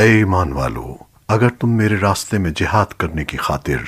ए ईमान वालो, अगर तुम मेरे रास्ते में जिहाद करने की खातिर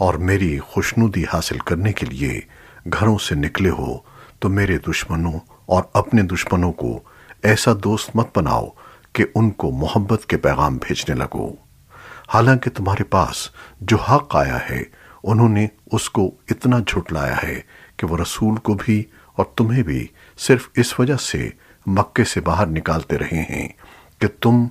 और मेरी खुशनुदी हासिल करने के लिए घरों से निकले हो तो मेरे दुश्मनों और अपने दुश्मनों को ऐसा दोस्त मत बनाओ कि उनको मोहब्बत के पैगाम भेजने लगो। हालाँकि तुम्हारे पास जो हक आया है, उन्होंने उसको इतना झुटलाया है कि वो रसूल को भी और तुम्हें भी सिर्फ़ इस वजह से मक्के से बाहर निकालते रहे हैं कि तुम